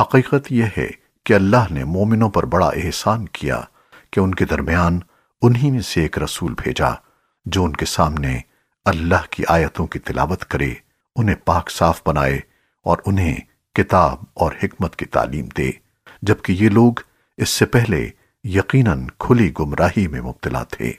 حقیقت یہ ہے کہ اللہ نے مومنوں پر بڑا احسان کیا کہ ان کے درمیان انہی میں سے ایک رسول بھیجا جو ان کے سامنے اللہ کی آیتوں کی تلاوت کرے، انہیں پاک صاف بنائے اور انہیں کتاب اور حکمت کی تعلیم دے۔ جبکہ یہ لوگ اس سے پہلے یقیناً کھلی گمراہی میں مبتلا تھے۔